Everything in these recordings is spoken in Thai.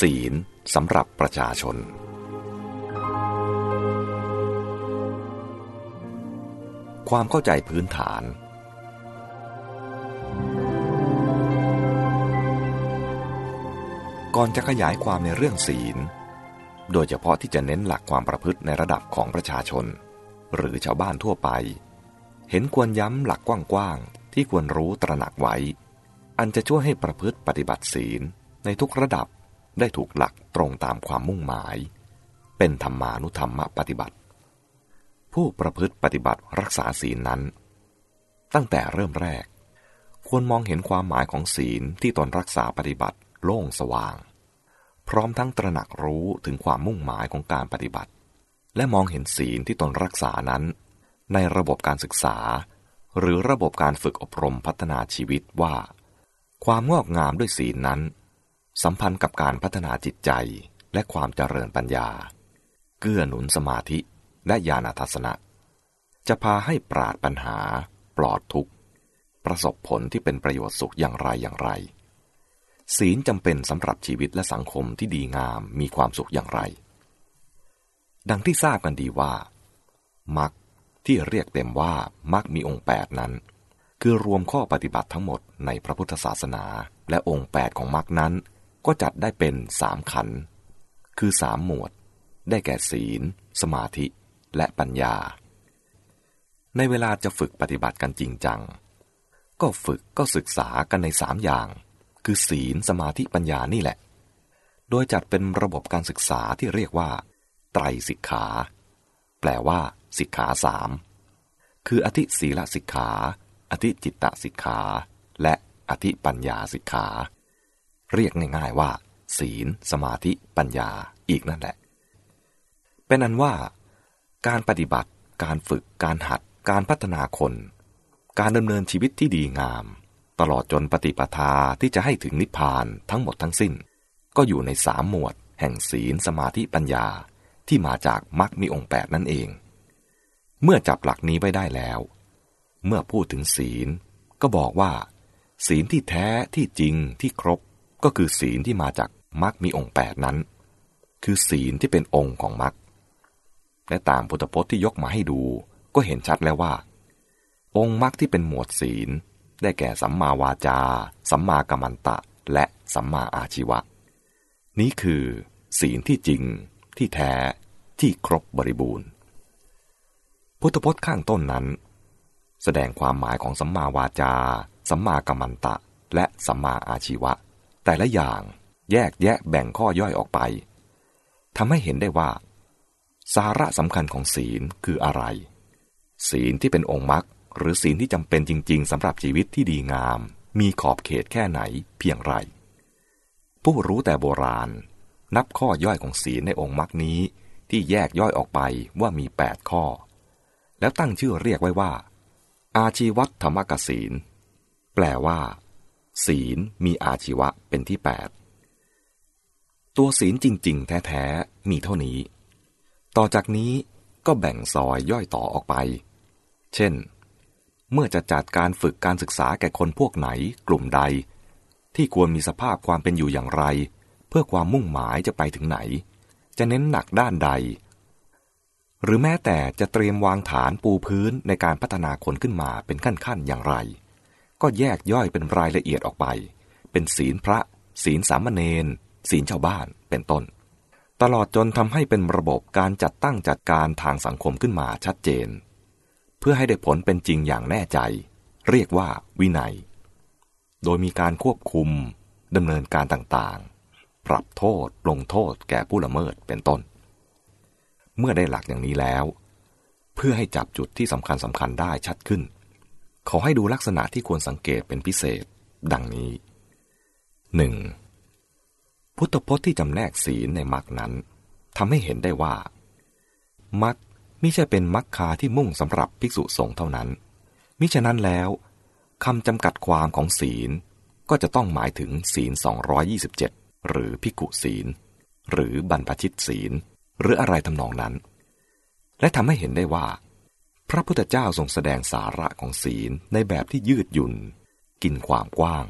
ศีลสำหรับประชาชน ความเข้าใจพื้นฐาน ก่อนจะขยายความในเรื่องศีล โดยเฉพาะที่จะเน้นหลักความประพฤติในระดับของประชาชน หรือชาวบ้านทั่วไป เห็นควรย้ำหลักกว้างๆที่ควรรู้ตระหนักไว้ อันจะช่วยให้ประพฤติปฏิบัติศีลในทุกระดับ ได้ถูกหลักตรงตามความมุ่งหมาย เป็นธรรมานุธรรมปฏิบัติ ผู้ประพฤติปฏิบัติรักษาศีลนั้น ตั้งแต่เริ่มแรก ควรมองเห็นความหมายของศีลที่ตนรักษาปฏิบัติโล่งสว่าง พร้อมทั้งตระหนักรู้ถึงความมุ่งหมายของการปฏิบัติ และมองเห็นศีลที่ตนรักษานั้น ในระบบการศึกษา หรือระบบการฝึกอบรมพัฒนาชีวิตว่า ความงอกงามด้วยศีลนั้น สัมพันธ์กับการพัฒนาจิตใจและความเจริญปัญญา เกื้อหนุนสมาธิและญาณทัศนะ จะพาให้ปราดปัญหา ปลอดทุกข์ ประสบผลที่เป็นประโยชน์สุขอย่างไรอย่างไร ศีลจำเป็นสำหรับชีวิตและสังคมที่ดีงามมีความสุขอย่างไร ดังที่ทราบกันดีว่า มักที่เรียกเต็มว่ามักมีองค์แปดนั้น คือรวมข้อปฏิบัติทั้งหมดในพระพุทธศาสนาและองค์แปดของมักนั้น ก็จัดได้เป็นสามขัน คือสามหมวด ได้แก่ศีล สมาธิและปัญญา ในเวลาจะฝึกปฏิบัติกันจริงจัง ก็ฝึกก็ศึกษากันในสามอย่าง คือศีลสมาธิปัญญานี่แหละ โดยจัดเป็นระบบการศึกษาที่เรียกว่า ไตรสิกขา แปลว่า สิกขาสามคืออธิศีลสิกขา อธิจิตตสิกขา และอธิปัญญาสิกขา เรียกง่ายๆว่า ศีล สมาธิ ปัญญาอีกนั่นแหละ เป็นอันว่า การปฏิบัติ การฝึก การหัด การพัฒนาคน การดำเนินชีวิตที่ดีงาม ตลอดจนปฏิปทาที่จะให้ถึงนิพพานทั้งหมดทั้งสิ้น ก็อยู่ในสามหมวด แห่งศีล สมาธิ ปัญญาที่มาจากมรรคมีองค์แปดนั่นเอง เมื่อจับหลักนี้ไว้ได้แล้ว เมื่อพูดถึงศีล ก็บอกว่า ศีลที่แท้ที่จริงที่ครบ ก็คือศีลที่มาจากมรรคมีองค์แปดนั้น คือศีลที่เป็นองค์ของมรรคและตามพุทธพจน์ที่ยกมาให้ดูก็เห็นชัดแล้วว่า องค์มรรคที่เป็นหมวดศีล ได้แก่สัมมาวาจา สัมมากัมมันตะ และสัมมาอาชีวะ นี้คือ ศีลที่จริง ที่แท้ที่ครบบริบูรณ์ พุทธพจน์ข้างต้นนั้น แสดงความหมายของสัมมาวาจา สัมมากัมมันตะ และสัมมาอาชีวะ แต่ละอย่างแยกแยะแบ่งข้อย่อยออกไปทำให้เห็นได้ว่า สาระสำคัญของศีลคืออะไร ศีลที่เป็นองค์มรรคหรือศีลที่จำเป็นจริง ๆสำหรับชีวิตที่ดีงาม มีขอบเขตแค่ไหนเพียงไร ผู้รู้แต่โบราณ นับข้อย่อยของศีลในองค์มรรคนี้ที่แยกย่อยออกไปว่ามีแปดข้อ แล้วตั้งชื่อเรียกไว้ว่า อาชีวัตธรรมกศีล แปลว่า ศีลมีอาชีวะเป็นที่แปดตัวศีลจริง ๆ แท้ ๆ มีเท่านี้ ต่อจากนี้ก็แบ่งซอยย่อยต่อออกไป เช่น เมื่อจะจัดการฝึกการศึกษาแก่คนพวกไหนกลุ่มใด ที่ควรมีสภาพความเป็นอยู่อย่างไร เพื่อความมุ่งหมายจะไปถึงไหน จะเน้นหนักด้านใด หรือแม้แต่จะเตรียมวางฐานปูพื้นในการพัฒนาคนขึ้นมาเป็นขั้นๆอย่างไร ก็แยกย่อยเป็นรายละเอียดออกไป เป็นศีลพระ ศีลสามเณรศีลชาวบ้านเป็นต้น ตลอดจนทำให้เป็นระบบการจัดตั้งจัดการทางสังคมขึ้นมาชัดเจน เพื่อให้ได้ผลเป็นจริงอย่างแน่ใจ เรียกว่าวินัย โดยมีการควบคุมดำเนินการต่างๆ ปรับโทษ ลงโทษแก่ผู้ละเมิดเป็นต้น เมื่อได้หลักอย่างนี้แล้ว เพื่อให้จับจุดที่สำคัญสำคัญได้ชัดขึ้น ขอให้ดูลักษณะที่ควรสังเกตเป็นพิเศษ ดังนี้ 1. พุทธพจน์ที่จำแนกศีลในมรรคนั้นทำให้เห็นได้ว่ามรรคไม่ใช่เป็นมรรคาที่มุ่งสำหรับภิกษุสงฆ์เท่านั้น มิฉะนั้นแล้วคำจำกัดความของศีลก็จะต้องหมายถึงศีล 227 หรือภิกขุศีล หรือบรรพชิตศีล หรืออะไรทำนองนั้น และทำให้เห็นได้ว่า พระพุทธเจ้าทรงแสดงสาระของศีลในแบบที่ยืดหยุ่น กินความกว้าง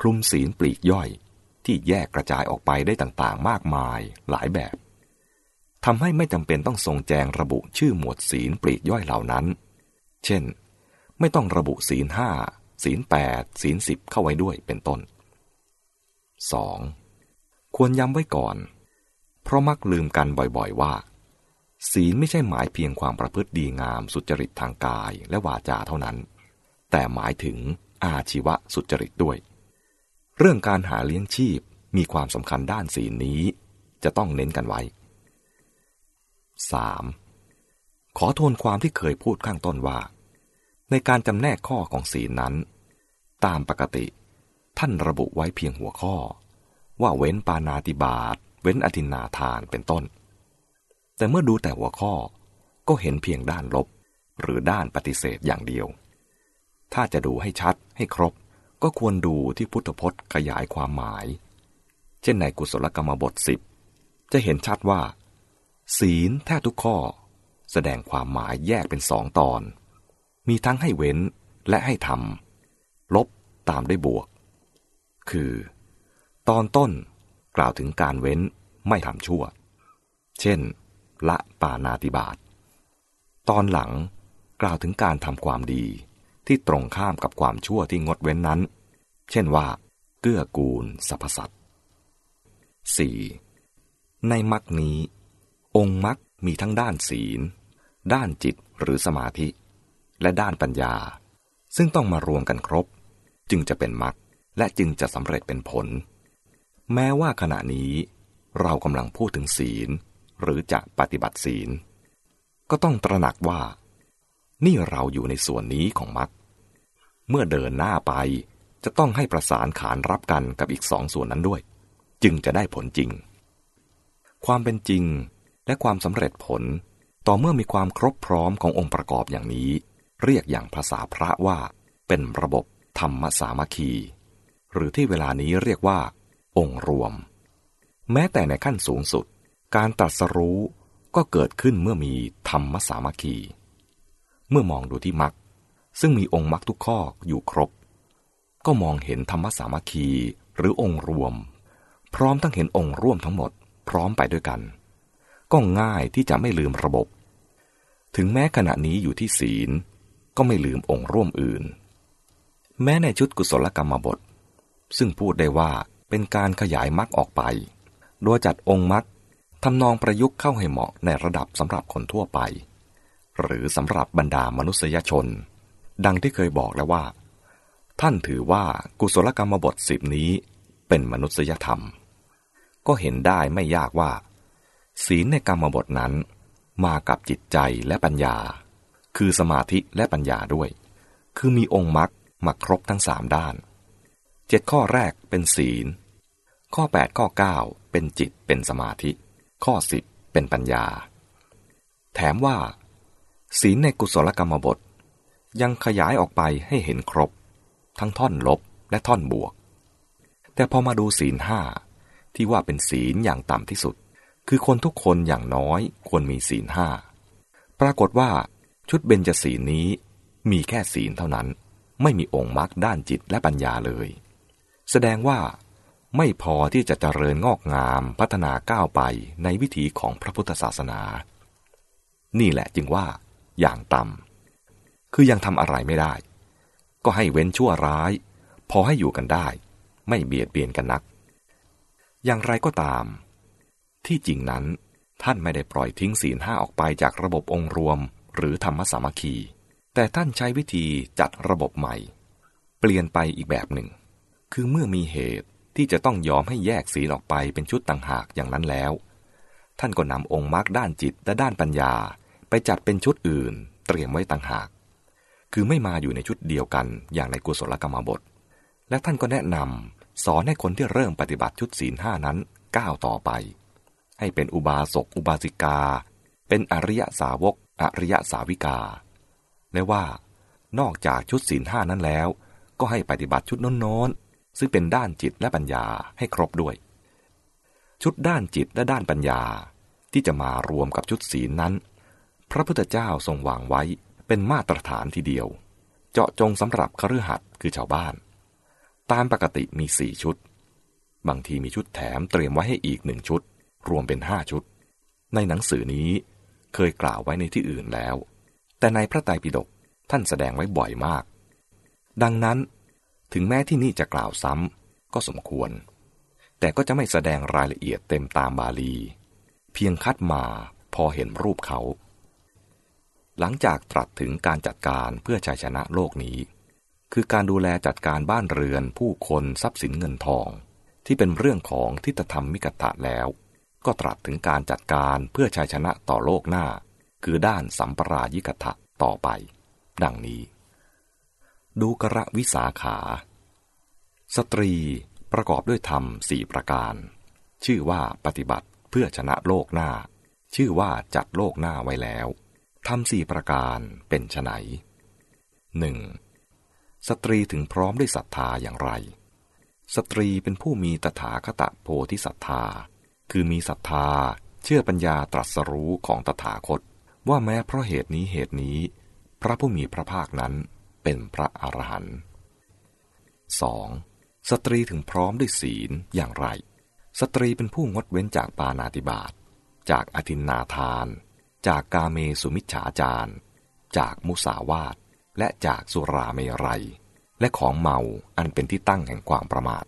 คลุมศีลปลีกย่อย ที่แยกกระจายออกไปได้ต่างๆ มากมายหลายแบบทำให้ไม่จำเป็นต้องทรงแจงระบุชื่อหมวดศีลปลีกย่อยเหล่านั้น เช่น ไม่ต้องระบุศีลห้าศีลแปดศีลสิบเข้าไว้ด้วยเป็นต้น 2. ควรย้ำไว้ก่อน เพราะมักลืมกันบ่อยๆว่า ศีลไม่ใช่หมายเพียงความประพฤติดีงามสุจริตทางกายและวาจาเท่านั้น แต่หมายถึงอาชีวะสุจริตด้วย เรื่องการหาเลี้ยงชีพมีความสำคัญด้านศีลนี้ จะต้องเน้นกันไว้ 3. ขอทวนความที่เคยพูดข้างต้นว่า ในการจำแนกข้อของศีลนั้น ตามปกติ ท่านระบุไว้เพียงหัวข้อ ว่าเว้นปานาติบาตเว้นอธินาทานเป็นต้น แต่เมื่อดูแต่หัวข้อก็เห็นเพียงด้านลบ หรือด้านปฏิเสธอย่างเดียว ถ้าจะดูให้ชัดให้ครบ ก็ควรดูที่พุทธพจน์ขยายความหมาย เช่นในกุศลกรรมบทสิบจะเห็นชัดว่า ศีลแทบทุกข้อ แสดงความหมายแยกเป็นสองตอน มีทั้งให้เว้นและให้ทำลบตามด้วยบวก คือ ตอนต้นกล่าวถึงการเว้นไม่ทำชั่ว เช่น ละปานาติบาตตอนหลังกล่าวถึงการทำความดีที่ตรงข้ามกับความชั่วที่งดเว้นนั้น เช่นว่า เกื้อกูลสรรพสัตว์ 4. ในมรรคนี้ องค์มรรคมีทั้งด้านศีล ด้านจิตหรือสมาธิ และด้านปัญญา ซึ่งต้องมารวมกันครบ จึงจะเป็นมรรคและจึงจะสำเร็จเป็นผล แม้ว่าขณะนี้เรากำลังพูดถึงศีล หรือจะปฏิบัติศีล ก็ต้องตระหนักว่า นี่เราอยู่ในส่วนนี้ของมรรคเมื่อเดินหน้าไปจะต้องให้ประสานขานรับกันกับอีกสองส่วนนั้นด้วย จึงจะได้ผลจริง ความเป็นจริงและความสำเร็จผลต่อเมื่อมีความครบพร้อมขององค์ประกอบอย่างนี้ เรียกอย่างภาษาพระว่าเป็นระบบธรรมสามัคคี หรือที่เวลานี้เรียกว่า องค์รวม แม้แต่ในขั้นสูงสุด การตรัสรู้ก็เกิดขึ้นเมื่อมีธรรมสามัคคี เมื่อมองดูที่มรรคซึ่งมีองค์มรรคทุกข้ออยู่ครบ ก็มองเห็นธรรมสามัคคีหรือองค์รวม พร้อมทั้งเห็นองค์ร่วมทั้งหมด พร้อมไปด้วยกัน ก็ง่ายที่จะไม่ลืมระบบ ถึงแม้ขณะนี้อยู่ที่ศีล ก็ไม่ลืมองค์ร่วมอื่น แม้ในชุดกุศลกรรมบท ซึ่งพูดได้ว่าเป็นการขยายมรรคออกไป โดยจัดองค์มรรค ทำนองประยุกต์เข้าให้เหมาะในระดับสำหรับคนทั่วไป หรือสำหรับบรรดามนุษยชน ดังที่เคยบอกแล้วว่า ท่านถือว่ากุศลกรรมบทสิบนี้เป็นมนุษยธรรม ก็เห็นได้ไม่ยากว่า ศีลในกรรมบทนั้น มากับจิตใจและปัญญา คือสมาธิและปัญญาด้วย คือมีองค์มรรคมาครบทั้งสามด้านเจ็ดข้อแรกเป็นศีล ข้อ 8 ข้อ 9 เป็นจิตเป็นสมาธิ ข้อ10เป็นปัญญา แถมว่า ศีลในกุศลกรรมบท ยังขยายออกไปให้เห็นครบ ทั้งท่อนลบและท่อนบวก แต่พอมาดูศีลห้าที่ว่าเป็นศีลอย่างต่ำที่สุด คือคนทุกคนอย่างน้อยควรมีศีลห้าปรากฏว่าชุดเบญจศีลนี้มีแค่ศีลเท่านั้น ไม่มีองค์มรรคด้านจิตและปัญญาเลย แสดงว่า ไม่พอที่จะเจริญงอกงามพัฒนาก้าวไปในวิถีของพระพุทธศาสนา นี่แหละจึงว่า อย่างต่ำคือยังทำอะไรไม่ได้ ก็ให้เว้นชั่วร้าย พอให้อยู่กันได้ ไม่เบียดเบียนกันนัก อย่างไรก็ตาม ที่จริงนั้นท่านไม่ได้ปล่อยทิ้งศีลห้าออกไปจากระบบองค์รวม หรือธรรมสามัคคี แต่ท่านใช้วิธีจัดระบบใหม่ เปลี่ยนไปอีกแบบหนึ่ง คือเมื่อมีเหตุ ที่จะต้องยอมให้แยกศีลออกไปเป็นชุดต่างหากอย่างนั้นแล้ว ท่านก็นำองค์มรรคด้านจิตและด้านปัญญา ไปจัดเป็นชุดอื่น เตรียมไว้ต่างหาก คือไม่มาอยู่ในชุดเดียวกันอย่างในกุศลกรรมบท และท่านก็แนะนำสอนให้คนที่เริ่มปฏิบัติชุดศีลห้านั้นก้าวต่อไป ให้เป็นอุบาสกอุบาสิกา เป็นอริยสาวกอริยสาวิกา และว่านอกจากชุดศีลห้านั้นแล้ว ก็ให้ปฏิบัติชุดโน้น ซึ่งเป็นด้านจิตและปัญญาให้ครบด้วย ชุดด้านจิตและด้านปัญญาที่จะมารวมกับชุดศีลนั้น พระพุทธเจ้าทรงวางไว้เป็นมาตรฐานทีเดียว เจาะจงสำหรับคฤหัสถ์คือชาวบ้าน ตามปกติมีสี่ชุด บางทีมีชุดแถมเตรียมไว้ให้อีกหนึ่งชุด รวมเป็นห้าชุด ในหนังสือนี้เคยกล่าวไว้ในที่อื่นแล้ว แต่ในพระไตรปิฎกท่านแสดงไว้บ่อยมาก ดังนั้น ถึงแม้ที่นี่จะกล่าวซ้ำก็สมควร แต่ก็จะไม่แสดงรายละเอียดเต็มตามบาลี เพียงคัดมาพอเห็นรูปเขา หลังจากตรัสถึงการจัดการเพื่อชัยชนะโลกนี้ คือการดูแลจัดการบ้านเรือนผู้คนทรัพย์สินเงินทอง ที่เป็นเรื่องของทิฏฐธรรมมิกตะแล้ว ก็ตรัสถึงการจัดการเพื่อชัยชนะต่อโลกหน้า คือด้านสัมปรายิกถะต่อไป ดังนี้ ดูกระวิสาขา สตรีประกอบด้วยธรรมสี่ประการ ชื่อว่าปฏิบัติเพื่อชนะโลกหน้า ชื่อว่าจัดโลกหน้าไว้แล้วทำสี่ประการเป็นไฉนหนึ่งสตรีถึงพร้อมด้วยศรัทธาอย่างไร สตรีเป็นผู้มีตถาคตโพธิศรัทธา คือมีศรัทธาเชื่อปัญญาตรัสรู้ของตถาคต ว่าแม้เพราะเหตุนี้เหตุนี้ พระผู้มีพระภาคนั้น เป็นพระอรหันต์ 2. สตรีถึงพร้อมด้วยศีลอย่างไร สตรีเป็นผู้งดเว้นจากปานาติบาต จากอธินนาทาน จากกาเมสุมิจฉาจาร จากมุสาวาทและจากสุราเมรัย และของเมาอันเป็นที่ตั้งแห่งความประมาท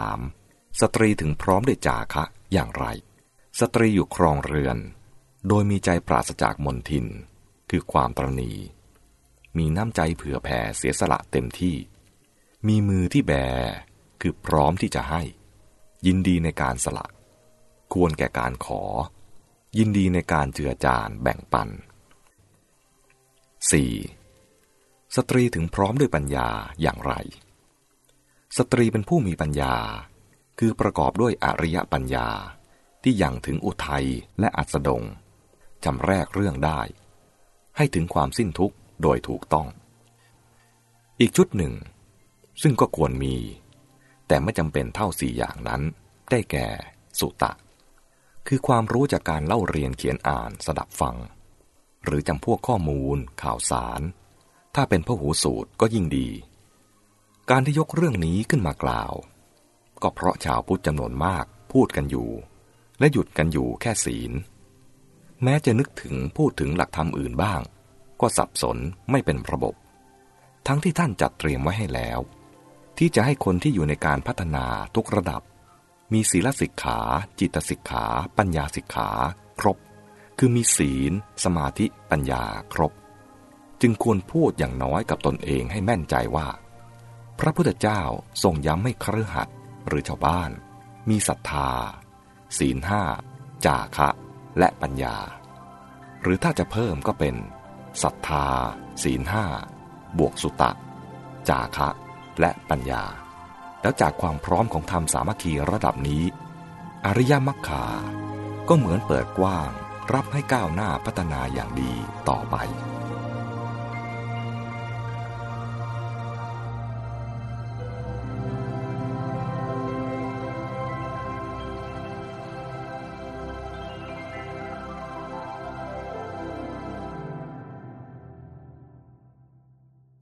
3. สตรีถึงพร้อมด้วยจาคะอย่างไร สตรีอยู่ครองเรือน โดยมีใจปราศจากมนทิน คือความตรณี มีน้ำใจเผื่อแผ่เสียสละเต็มที่ มีมือที่แบคือพร้อมที่จะให้ ยินดีในการสละ ควรแก่การขอ ยินดีในการเจือจานแบ่งปัน 4. สตรีถึงพร้อมด้วยปัญญาอย่างไร สตรีเป็นผู้มีปัญญา คือประกอบด้วยอริยปัญญาที่ยังถึงอุทัยและอัสดงจำแรกเรื่องได้ ให้ถึงความสิ้นทุกข์ โดยถูกต้อง อีกชุดหนึ่ง ซึ่งก็ควรมี แต่ไม่จำเป็นเท่าสี่อย่างนั้น ได้แก่ สุตะ คือความรู้จากการเล่าเรียนเขียนอ่านสดับฟัง หรือจำพวกข้อมูล ข่าวสาร ถ้าเป็นพหูสูตรก็ยิ่งดี การที่ยกเรื่องนี้ขึ้นมากล่าว ก็เพราะชาวพุทธจำนวนมากพูดกันอยู่ และหยุดกันอยู่แค่ศีล แม้จะนึกถึงพูดถึงหลักธรรมอื่นบ้าง ก็สับสนไม่เป็นระบบ ทั้งที่ท่านจัดเตรียมไว้ให้แล้ว ที่จะให้คนที่อยู่ในการพัฒนาทุกระดับ มีศีลสิกขา จิตสิกขา ปัญญาสิกขา ครบ คือมีศีล สมาธิปัญญาครบ จึงควรพูดอย่างน้อยกับตนเองให้แม่นใจว่า พระพุทธเจ้าทรงย้ำให้ครือขัดหรือชาวบ้าน มีศรัทธา ศีลห้าจาคะ และปัญญา หรือถ้าจะเพิ่มก็เป็น ศรัทธา ศีลห้า บวกสุตะ จาคะ และปัญญา แล้วจากความพร้อมของธรรมสามัคคีระดับนี้ อริยมรรคาก็เหมือนเปิดกว้าง รับให้ก้าวหน้าพัฒนาอย่างดีต่อไป